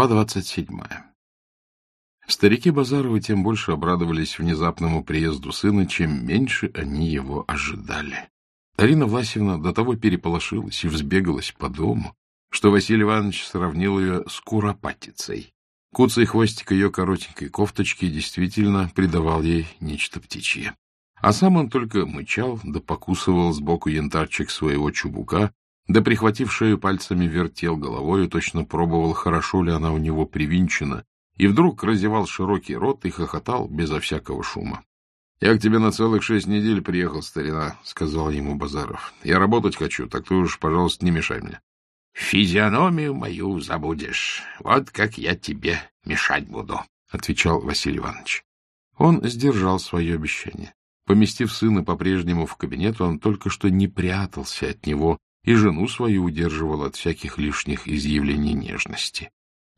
Глава двадцать седьмая. Старики Базаровы тем больше обрадовались внезапному приезду сына, чем меньше они его ожидали. Арина Власьевна до того переполошилась и взбегалась по дому, что Василий Иванович сравнил ее с куропатицей. Куцый хвостик ее коротенькой кофточки действительно придавал ей нечто птичье. А сам он только мычал да покусывал сбоку янтарчик своего чубука, да, прихватив шею пальцами, вертел головой и точно пробовал, хорошо ли она у него привинчена, и вдруг разевал широкий рот и хохотал безо всякого шума. — Я к тебе на целых шесть недель приехал, старина, — сказал ему Базаров. — Я работать хочу, так ты уж, пожалуйста, не мешай мне. — Физиономию мою забудешь. Вот как я тебе мешать буду, — отвечал Василий Иванович. Он сдержал свое обещание. Поместив сына по-прежнему в кабинет, он только что не прятался от него, и жену свою удерживал от всяких лишних изъявлений нежности.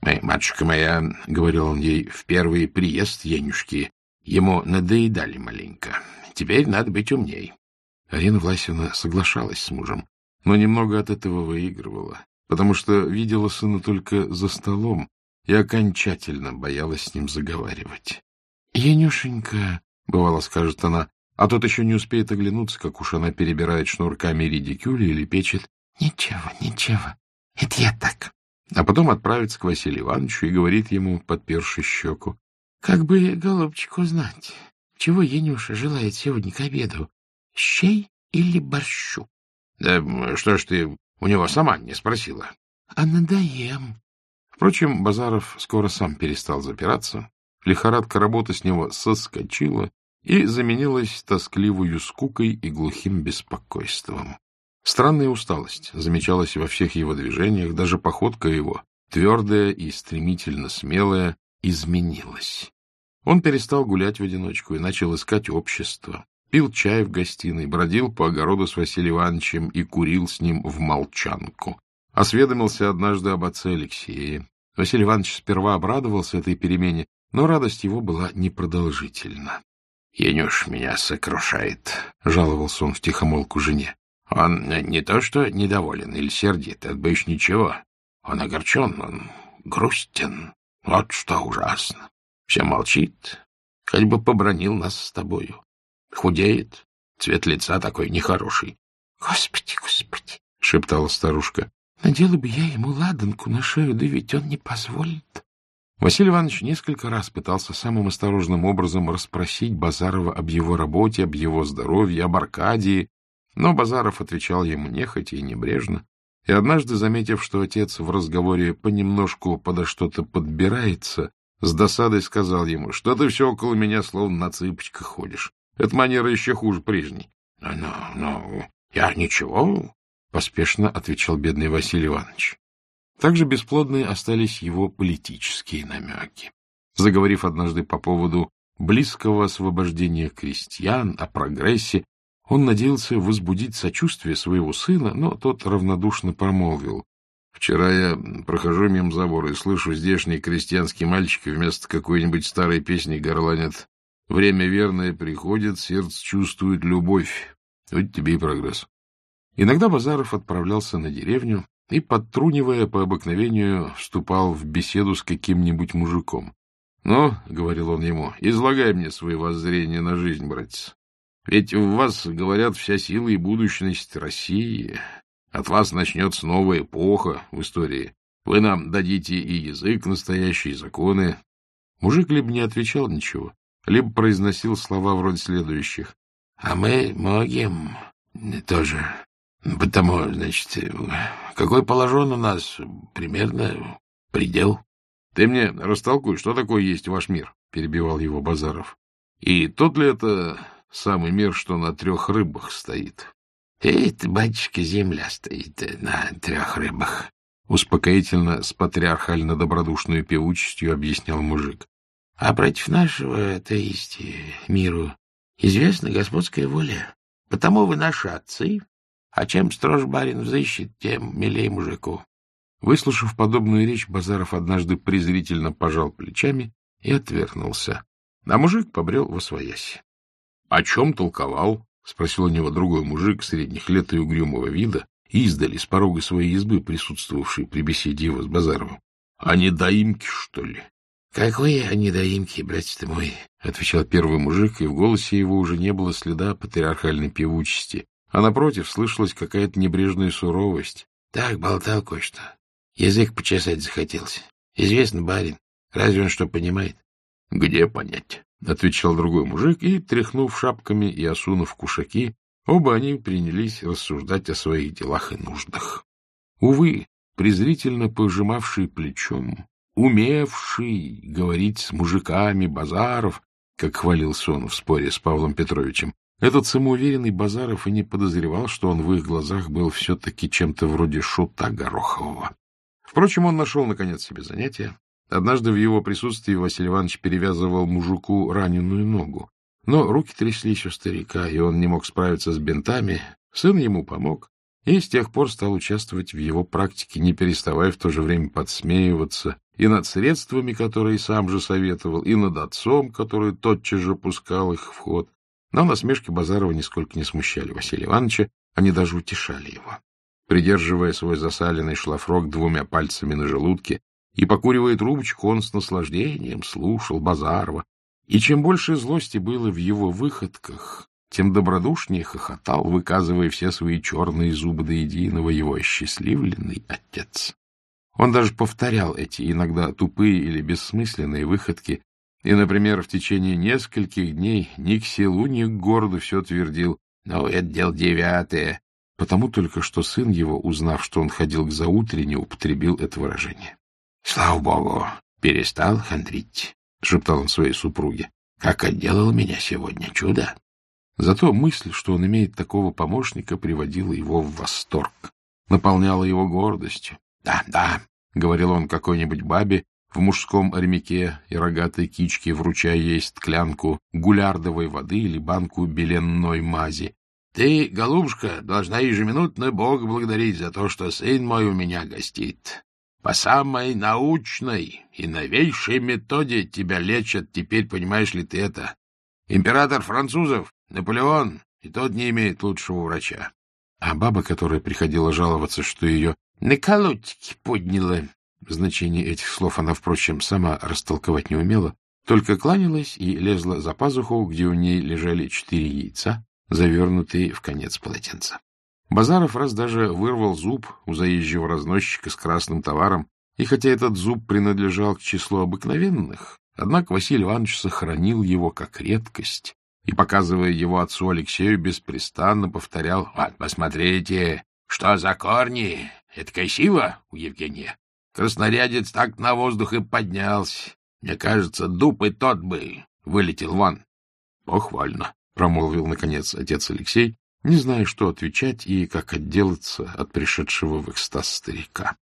«Э, — Матушка моя, — говорил он ей, — в первый приезд Енюшки ему надоедали маленько. Теперь надо быть умней. Арина Власьевна соглашалась с мужем, но немного от этого выигрывала, потому что видела сына только за столом и окончательно боялась с ним заговаривать. — Енюшенька, — бывало скажет она, а тот еще не успеет оглянуться, как уж она перебирает шнурками редикюли или печет. — Ничего, ничего, это я так. А потом отправится к Василию Ивановичу и говорит ему, подперши щеку. — Как бы, голубчик, узнать, чего Янюша желает сегодня к обеду? Щей или борщу? — Да что ж ты у него сама не спросила? — А надоем. Впрочем, Базаров скоро сам перестал запираться. Лихорадка работы с него соскочила, и заменилась тоскливую скукой и глухим беспокойством. Странная усталость замечалась во всех его движениях, даже походка его, твердая и стремительно смелая, изменилась. Он перестал гулять в одиночку и начал искать общество, пил чай в гостиной, бродил по огороду с Василием Ивановичем и курил с ним в молчанку. Осведомился однажды об отце Алексее. Василий Иванович сперва обрадовался этой перемене, но радость его была непродолжительна. — Янюш меня сокрушает, — жаловался он в тихомолку жене. — Он не то что недоволен или сердит, это больше ничего. Он огорчен, он грустен. Вот что ужасно. Все молчит, хоть бы побронил нас с тобою. Худеет, цвет лица такой нехороший. — Господи, господи, — шептала старушка. — Надела бы я ему ладанку на шею, да ведь он не позволит. Василий Иванович несколько раз пытался самым осторожным образом расспросить Базарова об его работе, об его здоровье, об Аркадии, но Базаров отвечал ему нехотя и небрежно, и однажды, заметив, что отец в разговоре понемножку подо что-то подбирается, с досадой сказал ему, что ты все около меня словно на цыпочках ходишь. Эта манера еще хуже прежней. — Ну, ну, я ничего, — поспешно отвечал бедный Василий Иванович. Также бесплодны остались его политические намеки. Заговорив однажды по поводу близкого освобождения крестьян, о прогрессе, он надеялся возбудить сочувствие своего сына, но тот равнодушно промолвил. «Вчера я прохожу мимо забора и слышу, здешние крестьянские мальчики вместо какой-нибудь старой песни горланят «Время верное приходит, сердце чувствует любовь». Вот тебе и прогресс. Иногда Базаров отправлялся на деревню, и, подтрунивая по обыкновению, вступал в беседу с каким-нибудь мужиком. — Ну, — говорил он ему, — излагай мне свои воззрения на жизнь, братец. Ведь в вас, говорят, вся сила и будущность России. От вас начнется новая эпоха в истории. Вы нам дадите и язык настоящий, и законы. Мужик либо не отвечал ничего, либо произносил слова вроде следующих. — А мы могим тоже Потому, значит, какой положен у нас примерно предел? — Ты мне растолкуй, что такое есть ваш мир, — перебивал его Базаров. — И тот ли это самый мир, что на трех рыбах стоит? — Это, батюшка, земля стоит на трех рыбах, — успокоительно с патриархально-добродушной певучестью объяснял мужик. — А против нашего, то есть миру, известна господская воля. Потому вы наши отцы, а чем строже барин взыщет, тем милей мужику. Выслушав подобную речь, Базаров однажды презрительно пожал плечами и отвернулся. А мужик побрел во своясь. — О чем толковал? — спросил у него другой мужик средних лет и угрюмого вида, издали с порога своей избы, присутствовавший при беседе его с Базаровым. — А недоимки, что ли? — Какой они доимки, братец ты мой, — отвечал первый мужик, и в голосе его уже не было следа патриархальной певучести, а напротив слышалась какая-то небрежная суровость. — Так, болтал кое-что. Язык почесать захотелся. Известно, барин. Разве он что понимает? — Где понять? — отвечал другой мужик, и, тряхнув шапками и осунув кушаки, оба они принялись рассуждать о своих делах и нуждах. Увы, презрительно пожимавший плечом, умевший говорить с мужиками Базаров, как хвалился он в споре с Павлом Петровичем, этот самоуверенный Базаров и не подозревал, что он в их глазах был все-таки чем-то вроде шута Горохового. Впрочем, он нашел, наконец, себе занятие. Однажды в его присутствии Василий Иванович перевязывал мужику раненую ногу. Но руки тряслись у старика, и он не мог справиться с бинтами. Сын ему помог, и с тех пор стал участвовать в его практике, не переставая в то же время подсмеиваться и над средствами, которые сам же советовал, и над отцом, который тотчас же пускал их в ход. Но насмешки Базарова нисколько не смущали Василия Ивановича, они даже утешали его. Придерживая свой засаленный шлафрок двумя пальцами на желудке и покуривая трубочку, он с наслаждением слушал Базарова, и чем больше злости было в его выходках, тем добродушнее хохотал, выказывая все свои черные зубы до единого его осчастливленный отец. Он даже повторял эти иногда тупые или бессмысленные выходки, и, например, в течение нескольких дней ни к селу, ни к городу все твердил «Ну, это дело девятое», потому только что сын его, узнав, что он ходил к заутренне, употребил это выражение. — Слава богу, перестал хандрить, — шептал он своей супруге. — Как отделал меня сегодня чудо! Зато мысль, что он имеет такого помощника, приводила его в восторг, наполняла его гордостью. «Да, да», — говорил он какой-нибудь бабе в мужском армяке и рогатой кичке, вручая ей склянку гулярдовой воды или банку беленной мази. «Ты, голубушка, должна ежеминутно Бога благодарить за то, что сын мой у меня гостит. По самой научной и новейшей методе тебя лечат, теперь понимаешь ли ты это? Император французов, Наполеон, и тот не имеет лучшего врача. А баба, которая приходила жаловаться, что ее на колодке подняла. Значение этих слов она, впрочем, сама растолковать не умела, только кланялась и лезла за пазуху, где у ней лежали четыре яйца, завернутые в конец полотенца. Базаров раз даже вырвал зуб у заезжего разносчика с красным товаром, и хотя этот зуб принадлежал к числу обыкновенных, однако Василий Иванович сохранил его как редкость и, показывая его отцу Алексею, беспрестанно повторял «Вот, посмотрите, что за корни! Это красиво у Евгения. Краснорядец так на воздух и поднялся. Мне кажется, дуб и тот бы вылетел вон». «Похвально», — промолвил, наконец, отец Алексей, не зная, что отвечать и как отделаться от пришедшего в экстаз старика.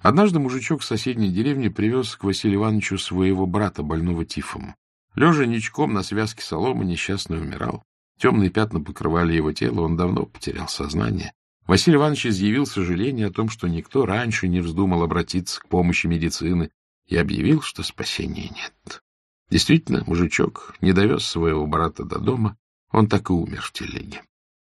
Однажды мужичок в соседней деревне привез к Василию Ивановичу своего брата, больного тифом. Лежа ничком на связке соломы, несчастный умирал. Темные пятна покрывали его тело, он давно потерял сознание. Василий Иванович изъявил сожаление о том, что никто раньше не вздумал обратиться к помощи медицины, и объявил, что спасения нет. Действительно, мужичок не довез своего брата до дома, он так и умер в телеге.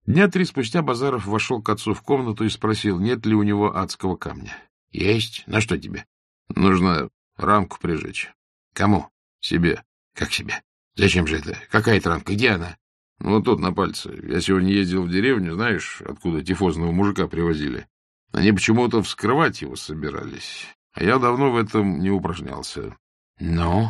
Дня три спустя Базаров вошел к отцу в комнату и спросил, нет ли у него адского камня. — Есть. На что тебе? — Нужно рамку прижечь. — Кому? — Себе. Как себе? Зачем же это? Какая транка? Где она? Ну, вот тут, на пальце. Я сегодня ездил в деревню, знаешь, откуда тифозного мужика привозили. Они почему-то вскрывать его собирались. А я давно в этом не упражнялся. Ну?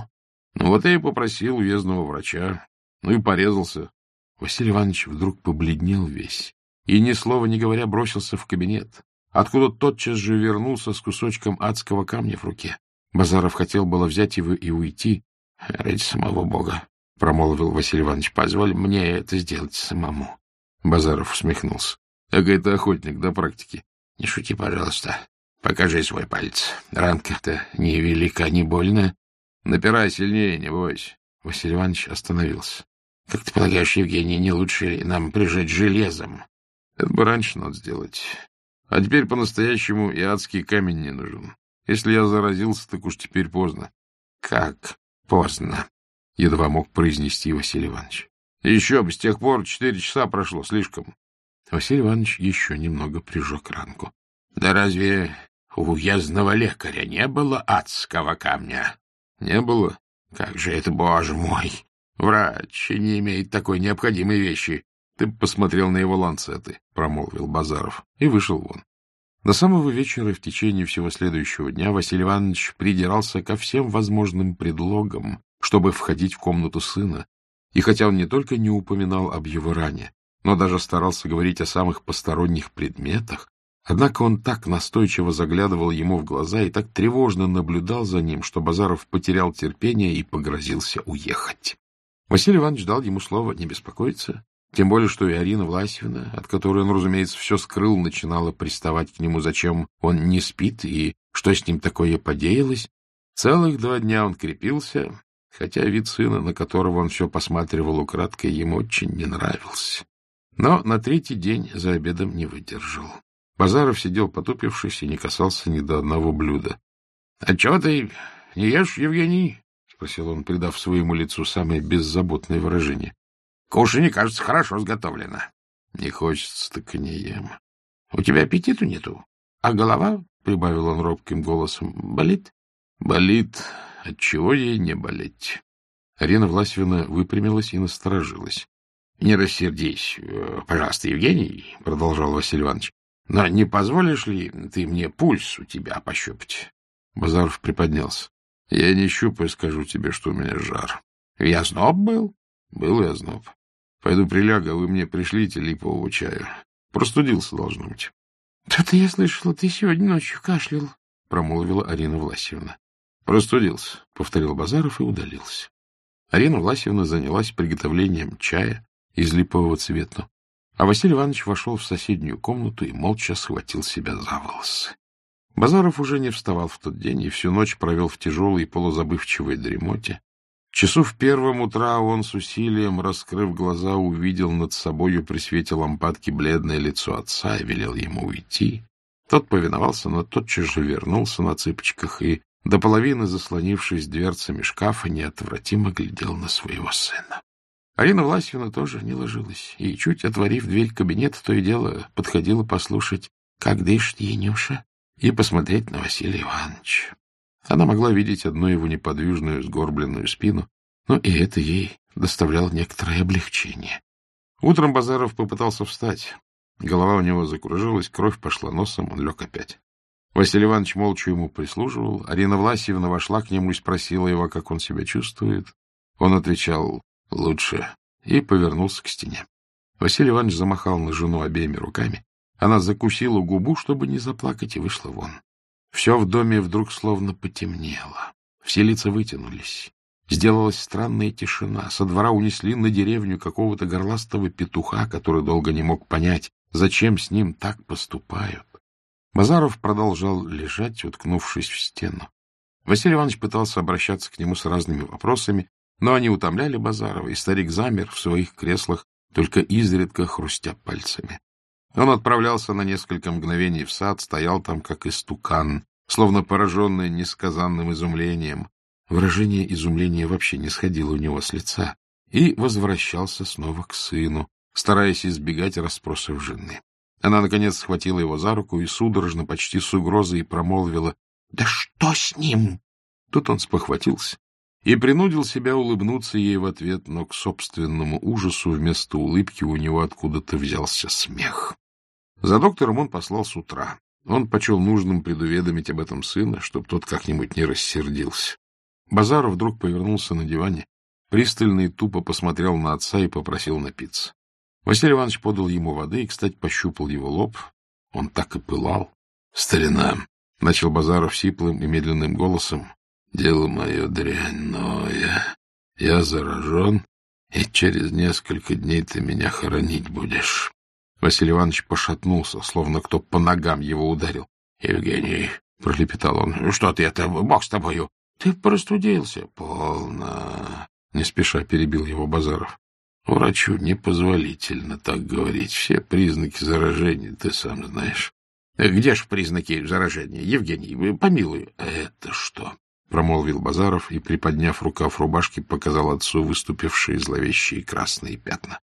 Ну, вот я и попросил уездного врача. Ну и порезался. Василий Иванович вдруг побледнел весь и, ни слова не говоря, бросился в кабинет, откуда тотчас же вернулся с кусочком адского камня в руке. Базаров хотел было взять его и уйти, — Ради самого Бога, — промолвил Василий Иванович, — позволь мне это сделать самому. Базаров усмехнулся. — Так это охотник до практики. — Не шути, пожалуйста. Покажи свой палец. Ранка-то не велика, не больно. Напирай сильнее, не бойся. Василий Иванович остановился. — Как ты полагаешь, Евгений, не лучше ли нам прижать железом? — Это бы раньше надо сделать. А теперь по-настоящему и адский камень не нужен. Если я заразился, так уж теперь поздно. — Как? Поздно, — едва мог произнести Василий Иванович. — Еще бы, с тех пор четыре часа прошло, слишком. Василий Иванович еще немного прижег ранку. — Да разве у уездного лекаря не было адского камня? — Не было. — Как же это, боже мой! Врач не имеет такой необходимой вещи. — Ты посмотрел на его ланцеты, — промолвил Базаров, и вышел вон. До самого вечера и в течение всего следующего дня Василий Иванович придирался ко всем возможным предлогам, чтобы входить в комнату сына, и хотя он не только не упоминал об его ране, но даже старался говорить о самых посторонних предметах, однако он так настойчиво заглядывал ему в глаза и так тревожно наблюдал за ним, что Базаров потерял терпение и погрозился уехать. Василий Иванович дал ему слово не беспокоиться, тем более, что и Арина Власьевна, от которой он, разумеется, все скрыл, начинала приставать к нему, зачем он не спит и что с ним такое подеялось. Целых два дня он крепился, хотя вид сына, на которого он все посматривал украдкой, ему очень не нравился. Но на третий день за обедом не выдержал. Базаров сидел потупившись и не касался ни до одного блюда. — А чего ты не ешь, Евгений? — спросил он, придав своему лицу самое беззаботное выражение. — Кушанье, кажется, хорошо сготовлено. — Не хочется, так и не ем. — У тебя аппетиту нету? А голова, — прибавил он робким голосом, — болит? — Болит. Отчего ей не болеть? Арина Власьевна выпрямилась и насторожилась. — Не рассердись, э, пожалуйста, Евгений, — продолжал Василий Иванович. — Но не позволишь ли ты мне пульс у тебя пощупать? Базаров приподнялся. — Я не щупаю, скажу тебе, что у меня жар. — Я зноб был? — Был я зноб. Пойду прилягу, а вы мне пришлите липового чаю. Простудился, должно быть. — Да-то я слышала, ты сегодня ночью кашлял, — промолвила Арина Власьевна. — Простудился, — повторил Базаров и удалился. Арина Власьевна занялась приготовлением чая, из липового цвета. А Василий Иванович вошел в соседнюю комнату и молча схватил себя за волосы. Базаров уже не вставал в тот день и всю ночь провел в тяжелой полузабывчивой дремоте. Часу в первом утра он с усилием, раскрыв глаза, увидел над собою при свете лампадки бледное лицо отца и велел ему уйти. Тот повиновался, но тотчас же вернулся на цыпочках и, до половины заслонившись дверцами шкафа, неотвратимо глядел на своего сына. Арина Власьевна тоже не ложилась, и, чуть отворив дверь кабинета, то и дело подходила послушать, как дышит Янюша, и посмотреть на Василия Ивановича. Она могла видеть одну его неподвижную сгорбленную спину, но и это ей доставляло некоторое облегчение. Утром Базаров попытался встать. Голова у него закружилась, кровь пошла носом, он лег опять. Василий Иванович молча ему прислуживал. Арина Власьевна вошла к нему и спросила его, как он себя чувствует. Он отвечал лучше, и повернулся к стене. Василий Иванович замахал на жену обеими руками. Она закусила губу, чтобы не заплакать, и вышла вон. Все в доме вдруг словно потемнело. Все лица вытянулись. Сделалась странная тишина. Со двора унесли на деревню какого-то горластого петуха, который долго не мог понять, зачем с ним так поступают. Базаров продолжал лежать, уткнувшись в стену. Василий Иванович пытался обращаться к нему с разными вопросами, но они утомляли Базарова, и старик замер в своих креслах, только изредка хрустя пальцами. Он отправлялся на несколько мгновений в сад, стоял там, как истукан, словно пораженный несказанным изумлением. Выражение изумления вообще не сходило у него с лица, и возвращался снова к сыну, стараясь избегать расспросов жены. Она, наконец, схватила его за руку и судорожно, почти с угрозой, промолвила «Да что с ним?» Тут он спохватился и принудил себя улыбнуться ей в ответ, но к собственному ужасу вместо улыбки у него откуда-то взялся смех. За доктором он послал с утра. Он почел нужным предуведомить об этом сына, чтобы тот как-нибудь не рассердился. Базаров вдруг повернулся на диване, пристально и тупо посмотрел на отца и попросил напиться. Василий Иванович подал ему воды и, кстати, пощупал его лоб. Он так и пылал. — Старина, — начал Базаров сиплым и медленным голосом, Дело мое дрянь, но я, я заражен, и через несколько дней ты меня хоронить будешь. Василий Иванович пошатнулся, словно кто по ногам его ударил. — Евгений, — пролепетал он, — что ты это, бог с тобою? Ты простудился. — Полно, — не спеша перебил его Базаров. — Врачу непозволительно так говорить. Все признаки заражения ты сам знаешь. — Где ж признаки заражения, Евгений? Помилуй. — Это что? — промолвил Базаров и, приподняв рукав рубашки, показал отцу выступившие зловещие красные пятна.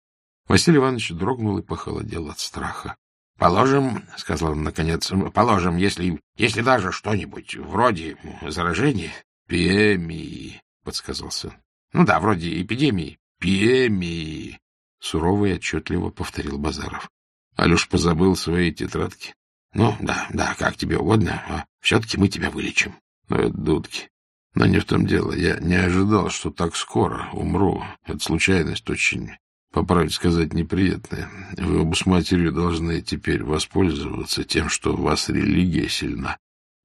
Василий Иванович дрогнул и похолодел от страха. — Положим, — сказал он наконец, — положим, если, если даже что-нибудь вроде заражения... — Пиемии, — подсказал сын. — Ну да, вроде эпидемии. — Пиемии, — сурово и отчетливо повторил Базаров. Алюш позабыл свои тетрадки. — Ну, да, да, как тебе угодно, а все-таки мы тебя вылечим. — Ну, это дудки. Но не в том дело. Я не ожидал, что так скоро умру. Это случайность очень по правде сказать, неприятное. Вы оба с матерью должны теперь воспользоваться тем, что у вас религия сильна.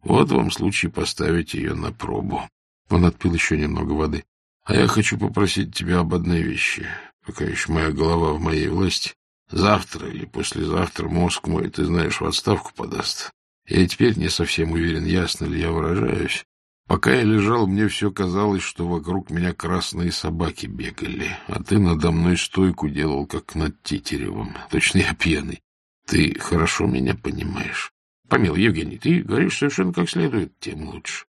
Вот вам случай поставить ее на пробу. Он отпил еще немного воды. А я хочу попросить тебя об одной вещи, пока еще моя голова в моей власти. Завтра или послезавтра мозг мой, ты знаешь, в отставку подаст. Я теперь не совсем уверен, ясно ли я выражаюсь, Пока я лежал, мне все казалось, что вокруг меня красные собаки бегали, а ты надо мной стойку делал, как над Тетеревым. Точно я пьяный. Ты хорошо меня понимаешь. Помил, Евгений, ты говоришь совершенно как следует, тем лучше.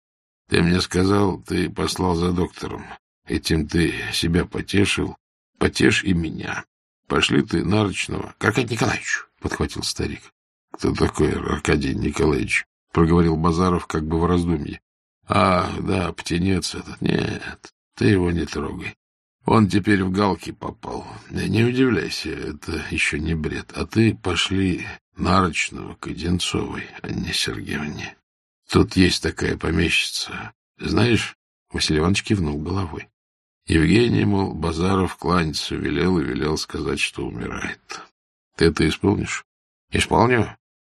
Ты мне сказал, ты послал за доктором. Этим ты себя потешил. Потешь и меня. Пошли ты Нарочного. — Аркадий Николаевич, — подхватил старик. — Кто такой Аркадий Николаевич? — проговорил Базаров как бы в раздумье. А, да, птенец этот. Нет, ты его не трогай. Он теперь в галки попал. Не удивляйся, это еще не бред. А ты пошли Нарочного к Одинцовой, Анне Сергеевне. Тут есть такая помещица. Знаешь, Василий Иванович кивнул головой. Евгений, мол, Базаров кланяться велел и велел сказать, что умирает. Ты это исполнишь? Исполню.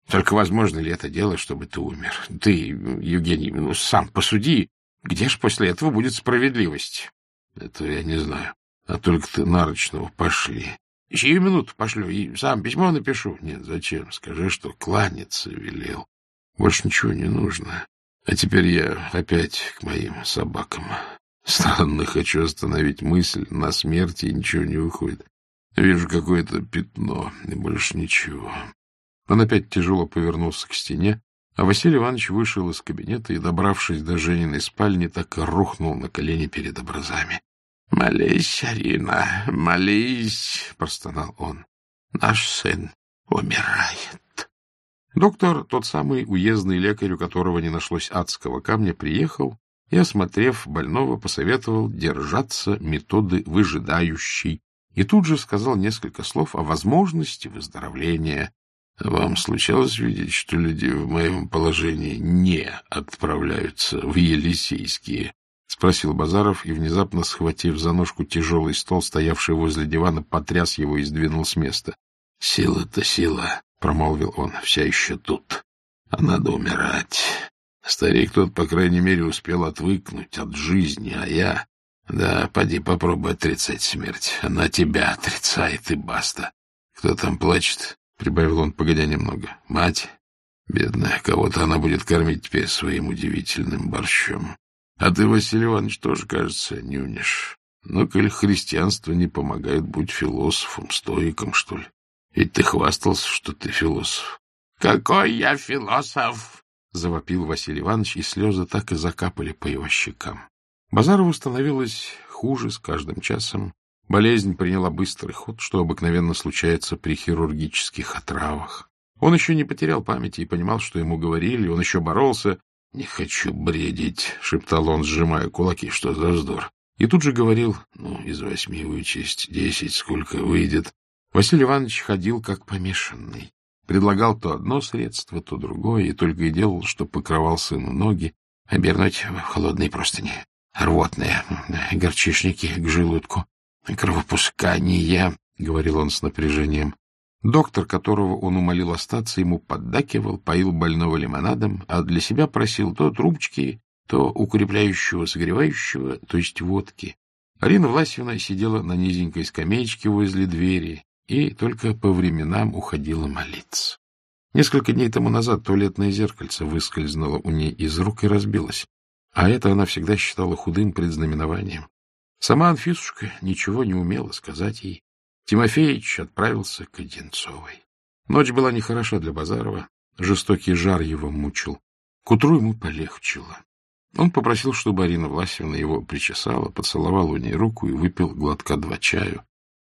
Только возможно ли это дело, чтобы ты умер? Ты, Евгений, ну, сам посуди, где ж после этого будет справедливость? Это я не знаю. А только ты нарочного пошли. Сию минуту пошлю и сам письмо напишу. Нет, зачем? Скажи, что кланяться велел. Больше ничего не нужно. А теперь я опять к моим собакам. Странно, хочу остановить мысль на смерти, ничего не выходит. Вижу какое-то пятно, и больше ничего. Он опять тяжело повернулся к стене, а Василий Иванович вышел из кабинета и, добравшись до Жениной спальни, так и рухнул на колени перед образами. — Молись, Арина, молись, — простонал он. — Наш сын умирает. Доктор, тот самый уездный лекарь, у которого не нашлось адского камня, приехал и, осмотрев больного, посоветовал держаться методы выжидающей и тут же сказал несколько слов о возможности выздоровления вам случалось видеть, что люди в моем положении не отправляются в Елисейские? — спросил Базаров и, внезапно схватив за ножку тяжелый стол, стоявший возле дивана, потряс его и сдвинул с места. — Сила-то сила, — промолвил он, — вся еще тут. А надо умирать. Старик тот, по крайней мере, успел отвыкнуть от жизни, а я... Да, поди попробуй отрицать смерть. Она тебя отрицает, и баста. Кто там плачет? — прибавил он, погодя немного. — Мать, бедная, кого-то она будет кормить теперь своим удивительным борщом. А ты, Василий Иванович, тоже, кажется, нюнешь. Но, коль христианство не помогает, будь философом, стоиком, что ли. Ведь ты хвастался, что ты философ. — Какой я философ! — завопил Василий Иванович, и слезы так и закапали по его щекам. Базарову становилось хуже с каждым часом. Болезнь приняла быстрый ход, что обыкновенно случается при хирургических отравах. Он еще не потерял памяти и понимал, что ему говорили, он еще боролся. — Не хочу бредить, — шептал он, сжимая кулаки, — что за вздор. И тут же говорил, ну, из восьми вычесть десять, сколько выйдет. Василий Иванович ходил как помешанный. Предлагал то одно средство, то другое, и только и делал, что покрывал сыну ноги, обернуть в холодные простыни, рвотные, горчишники к желудку, Кровопускание, — говорил он с напряжением. Доктор, которого он умолил остаться, ему поддакивал, поил больного лимонадом, а для себя просил то трубочки, то укрепляющего, согревающего, то есть водки. Арина Власьевна сидела на низенькой скамеечке возле двери и только по временам уходила молиться. Несколько дней тому назад туалетное зеркальце выскользнуло у ней из рук и разбилось, а это она всегда считала худым предзнаменованием. Сама Анфисушка ничего не умела сказать ей. Тимофеич отправился к Одинцовой. Ночь была нехороша для Базарова, жестокий жар его мучил. К утру ему полегчило. Он попросил, чтобы Арина Власьевна его причесала, поцеловала у ней руку и выпил глотка два чаю.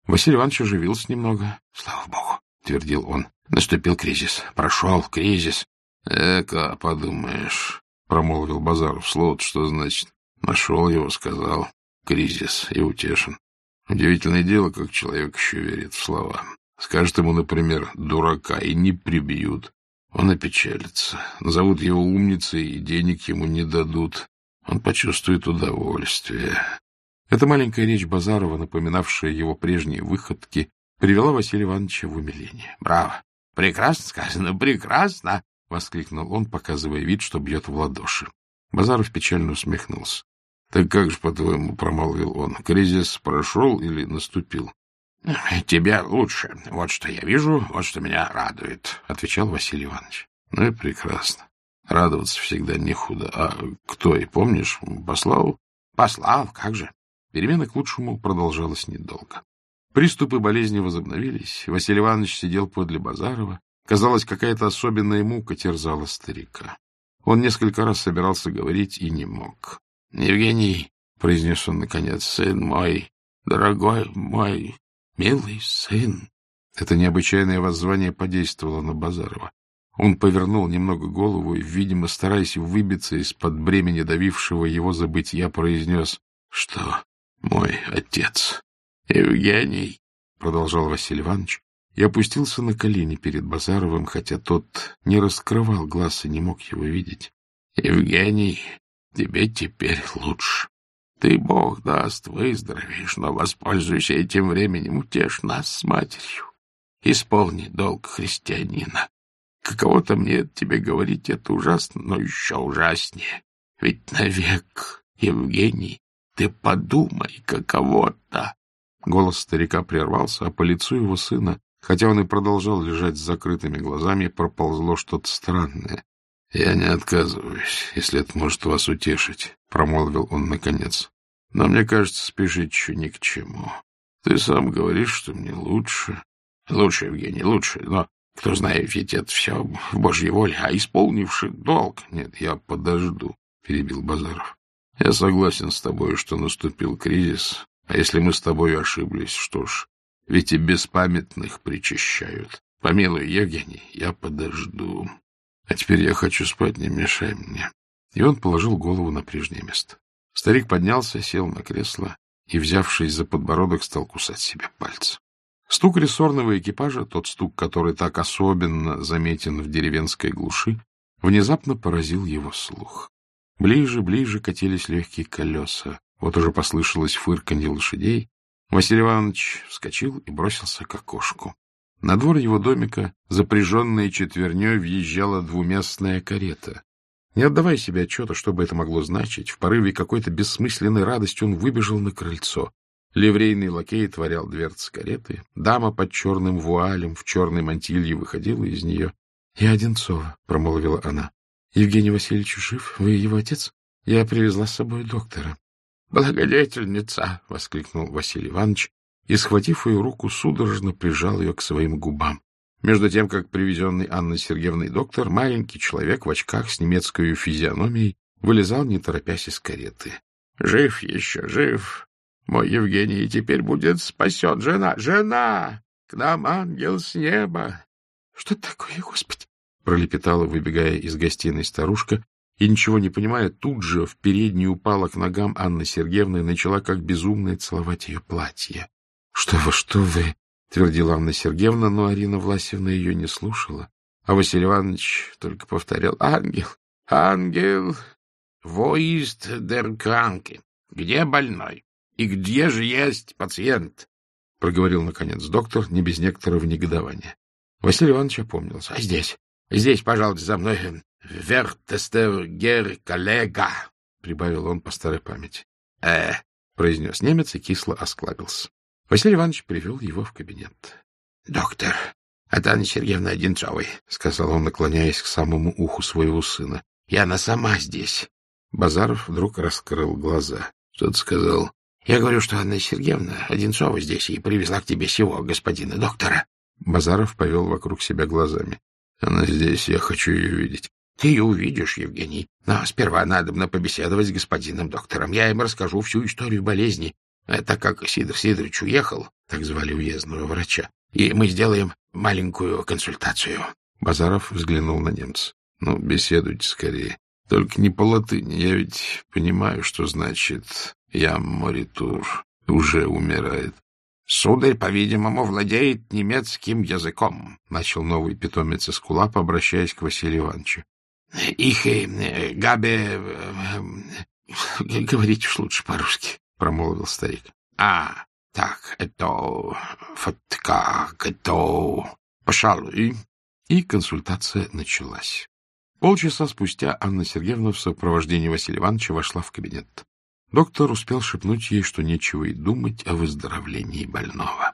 Василий Иванович оживился немного. — Слава богу! — твердил он. Наступил кризис. Прошел кризис. Эка, подумаешь, — промолвил Базаров. Слово что значит? Нашел его, сказал. Кризис. И утешен. Удивительное дело, как человек еще верит в слова. Скажет ему, например, дурака, и не прибьют. Он опечалится. Назовут его умницей, и денег ему не дадут. Он почувствует удовольствие. Эта маленькая речь Базарова, напоминавшая его прежние выходки, привела Василия Ивановича в умиление. — Браво! Прекрасно сказано, прекрасно! — воскликнул он, показывая вид, что бьет в ладоши. Базаров печально усмехнулся. — Так как же, по-твоему, — промолвил он, — кризис прошел или наступил? — Тебя лучше. Вот что я вижу, вот что меня радует, — отвечал Василий Иванович. — Ну и прекрасно. Радоваться всегда не худо. А кто, и помнишь, послал? — Послал, как же. Перемена к лучшему продолжалась недолго. Приступы болезни возобновились. Василий Иванович сидел подле Базарова. Казалось, какая-то особенная мука терзала старика. Он несколько раз собирался говорить и не мог. — Евгений, — произнес он наконец, — сын мой, дорогой мой, милый сын. Это необычайное воззвание подействовало на Базарова. Он повернул немного голову и, видимо, стараясь выбиться из-под бремени давившего его забытия, произнес, что мой отец. — Евгений, — продолжал Василий Иванович, и опустился на колени перед Базаровым, хотя тот не раскрывал глаз и не мог его видеть. — Евгений, тебе теперь лучше. Ты, Бог даст, выздоровеешь, но воспользуйся этим временем, утешь нас с матерью. Исполни долг христианина. Каково-то мне тебе говорить это ужасно, но еще ужаснее. Ведь навек, Евгений, ты подумай, каково-то. Голос старика прервался, а по лицу его сына, хотя он и продолжал лежать с закрытыми глазами, проползло что-то странное. — Я не отказываюсь, если это может вас утешить, — промолвил он наконец. — Но мне кажется, спешить еще ни к чему. Ты сам говоришь, что мне лучше. — Лучше, Евгений, лучше, но кто знает, ведь это все в Божьей воле, а исполнивший долг... — Нет, я подожду, — перебил Базаров. — Я согласен с тобой, что наступил кризис, а если мы с тобой ошиблись, что ж, ведь и беспамятных причащают. Помилуй, Евгений, я подожду. А теперь я хочу спать, не мешай мне. И он положил голову на прежнее место. Старик поднялся, сел на кресло и, взявшись за подбородок, стал кусать себе пальцы. Стук рессорного экипажа, тот стук, который так особенно заметен в деревенской глуши, внезапно поразил его слух. Ближе, ближе катились легкие колеса. Вот уже послышалось фырканье лошадей. Василий Иванович вскочил и бросился к окошку. На двор его домика, запряженная четверней, въезжала двуместная карета. Не отдавая себе отчета, что бы это могло значить, в порыве какой-то бессмысленной радости он выбежал на крыльцо. Ливрейный лакей творял дверцы кареты. Дама под черным вуалем в черной мантилье выходила из нее. — Я Одинцова, — промолвила она. — Евгений Васильевич жив? Вы его отец? Я привезла с собой доктора. — Благодетельница! — воскликнул Василий Иванович и, схватив ее руку, судорожно прижал ее к своим губам. Между тем, как привезенный Анной Сергеевной доктор, маленький человек в очках с немецкой физиономией, вылезал, не торопясь из кареты. — Жив еще, жив! Мой Евгений теперь будет спасен. Жена, жена! К нам ангел с неба! — Что такое, Господи? — пролепетала, выбегая из гостиной старушка, и, ничего не понимая, тут же в переднюю упала к ногам Анны Сергеевны и начала как безумная целовать ее платье. — Что вы, что вы? — твердила Анна Сергеевна, но Арина Власьевна ее не слушала, а Василий Иванович только повторял «Ангел! Ангел! Воист дер кранки! Где больной?» И где же есть пациент? — проговорил, наконец, доктор, не без некоторого негодования. Василий Иванович опомнился. — А здесь? — Здесь, пожалуйста, за мной. Вертестер гер коллега, — прибавил он по старой памяти. — Э, — произнес немец и кисло осклабился. Василий Иванович привел его в кабинет. — Доктор, Анна Сергеевна Одинцовой, — сказал он, наклоняясь к самому уху своего сына. — И она сама здесь. Базаров вдруг раскрыл глаза. — Что ты сказал? Я говорю, что Анна Сергеевна Одинцова здесь и привезла к тебе сего господина доктора. Базаров повел вокруг себя глазами. Она здесь, я хочу ее видеть. Ты ее увидишь, Евгений. Но сперва надо побеседовать с господином доктором. Я им расскажу всю историю болезни. Это как Сидор Сидорович уехал, так звали уездного врача. И мы сделаем маленькую консультацию. Базаров взглянул на немца. — Ну, беседуйте скорее. Только не по латыни. Я ведь понимаю, что значит «я моритур» уже умирает. — Сударь, по-видимому, владеет немецким языком, — начал новый питомец из Кулапа, обращаясь к Василию Ивановичу. — Их э, габе... Э, говорите уж лучше по-русски, — промолвил старик. — А, так, это... вот как это... Пожалуй. И консультация началась. Полчаса спустя Анна Сергеевна в сопровождении Василия Ивановича вошла в кабинет. Доктор успел шепнуть ей, что нечего и думать о выздоровлении больного.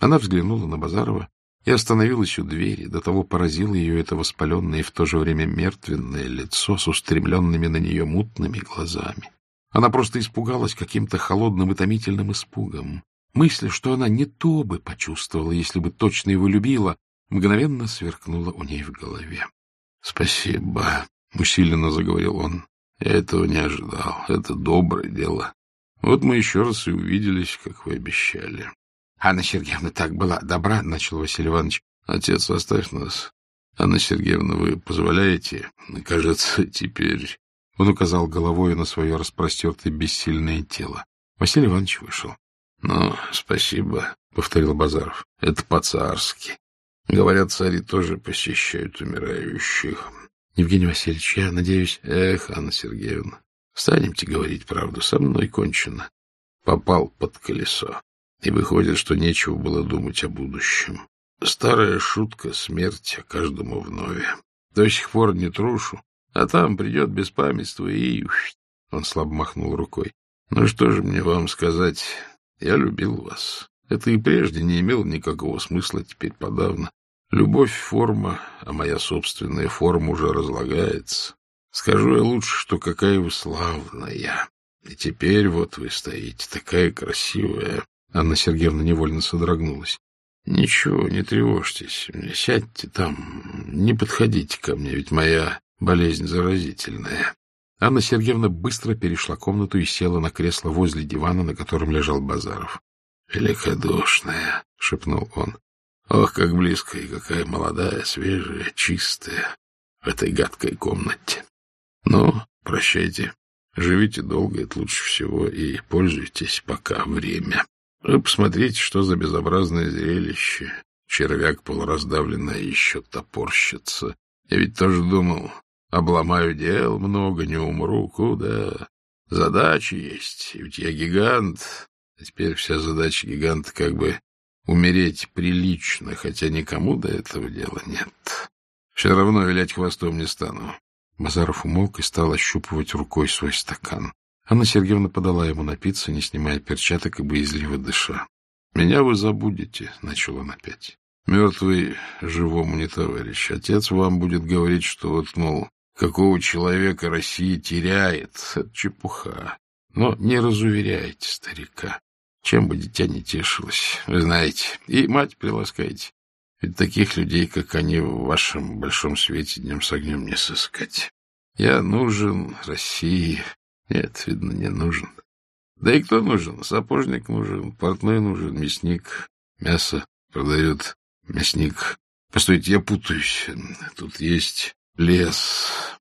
Она взглянула на Базарова и остановилась у двери. До того поразило ее это воспаленное и в то же время мертвенное лицо с устремленными на нее мутными глазами. Она просто испугалась каким-то холодным и томительным испугом. Мысль, что она не то бы почувствовала, если бы точно его любила, мгновенно сверкнула у ней в голове. — Спасибо, — усиленно заговорил он. — Я этого не ожидал. Это доброе дело. Вот мы еще раз и увиделись, как вы обещали. — Анна Сергеевна так была добра, — начал Василий Иванович. — Отец, оставь нас. Анна Сергеевна, вы позволяете? Кажется, теперь... Он указал головой на свое распростертое бессильное тело. Василий Иванович вышел. — Ну, спасибо, — повторил Базаров. — Это по-царски. Говорят, цари тоже посещают умирающих. Евгений Васильевич, я надеюсь... Эх, Анна Сергеевна, станемте говорить правду, со мной кончено. Попал под колесо. И выходит, что нечего было думать о будущем. Старая шутка — смерть, а каждому вновь. До сих пор не трушу, а там придет беспамятство и... Он слабо махнул рукой. Ну что же мне вам сказать? Я любил вас. Это и прежде не имело никакого смысла, теперь подавно. Любовь — форма, а моя собственная форма уже разлагается. Скажу я лучше, что какая вы славная. И теперь вот вы стоите, такая красивая. Анна Сергеевна невольно содрогнулась. Ничего, не тревожьтесь. Сядьте там, не подходите ко мне, ведь моя болезнь заразительная. Анна Сергеевна быстро перешла комнату и села на кресло возле дивана, на котором лежал Базаров. — Великодушная, — шепнул он. — Ох, как близко и какая молодая, свежая, чистая в этой гадкой комнате. Ну, прощайте. Живите долго, это лучше всего, и пользуйтесь пока время. Вы посмотрите, что за безобразное зрелище. Червяк полураздавленная еще топорщится. Я ведь тоже думал, обломаю дел много, не умру. Куда? Задачи есть, ведь я гигант, а теперь вся задача гиганта как бы умереть прилично, хотя никому до этого дела нет. Все равно вилять хвостом не стану. Базаров умолк и стал ощупывать рукой свой стакан. Анна Сергеевна подала ему напиться, не снимая перчаток и боязливо дыша. — Меня вы забудете, — начал он опять. — Мертвый живому не товарищ. Отец вам будет говорить, что вот, мол, какого человека Россия теряет. Это чепуха. Но не разуверяйте старика. Чем бы дитя не тешилось, вы знаете, и мать приласкайте. Ведь таких людей, как они, в вашем большом свете днем с огнем не сыскать. Я нужен России. Нет, видно, не нужен. Да и кто нужен? Сапожник нужен, портной нужен, мясник. Мясо продает мясник. Постойте, я путаюсь. Тут есть лес.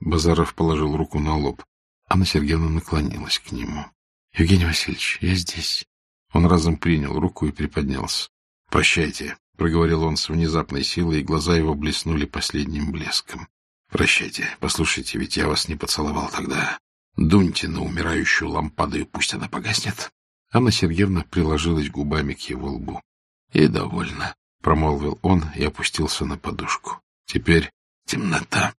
Базаров положил руку на лоб. Анна Сергеевна наклонилась к нему. — Евгений Васильевич, я здесь. Он разом принял руку и приподнялся. — Прощайте, — проговорил он с внезапной силой, и глаза его блеснули последним блеском. — Прощайте. Послушайте, ведь я вас не поцеловал тогда. Дуньте на умирающую лампаду, и пусть она погаснет. Анна Сергеевна приложилась губами к его лбу. — И довольно, — промолвил он и опустился на подушку. — Теперь темнота.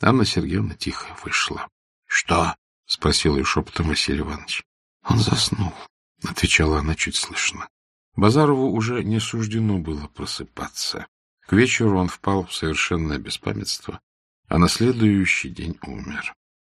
Анна Сергеевна тихо вышла. — Что? — спросил ее шепотом Василий Иванович. — Он заснул, — отвечала она чуть слышно. Базарову уже не суждено было просыпаться. К вечеру он впал в совершенное беспамятство, а на следующий день умер.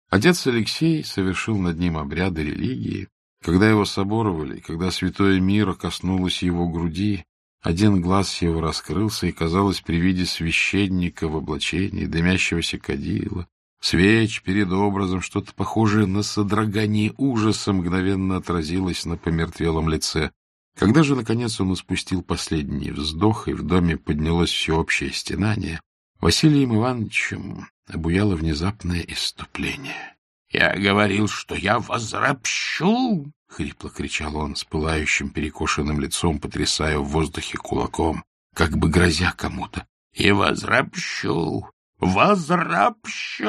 Отец Алексей совершил над ним обряды религии. Когда его соборовали, когда святое мира коснулось его груди, один глаз его раскрылся, и, казалось, при виде священника в облачении, дымящегося кадила, Свеч перед образом, что-то похожее на содрогание ужаса, мгновенно отразилось на помертвелом лице. Когда же, наконец, он испустил последний вздох, и в доме поднялось всеобщее стенание, Василием Ивановичем обуяло внезапное иступление. — Я говорил, что я возропщу! — хрипло кричал он с пылающим перекошенным лицом, потрясая в воздухе кулаком, как бы грозя кому-то. — И возропщу! Возропщу!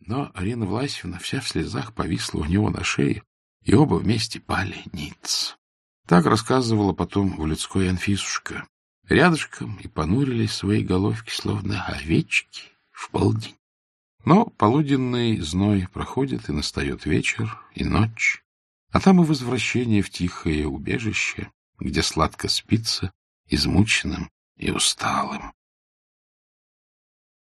Но Арина Власьевна вся в слезах повисла у него на шее, и оба вместе пали ниц. Так рассказывала потом в людской Анфисушка. Рядышком и понурились свои головки, словно овечки, в полдень. Но полуденный зной проходит, и настает вечер, и ночь, а там и возвращение в тихое убежище, где сладко спится измученным и усталым.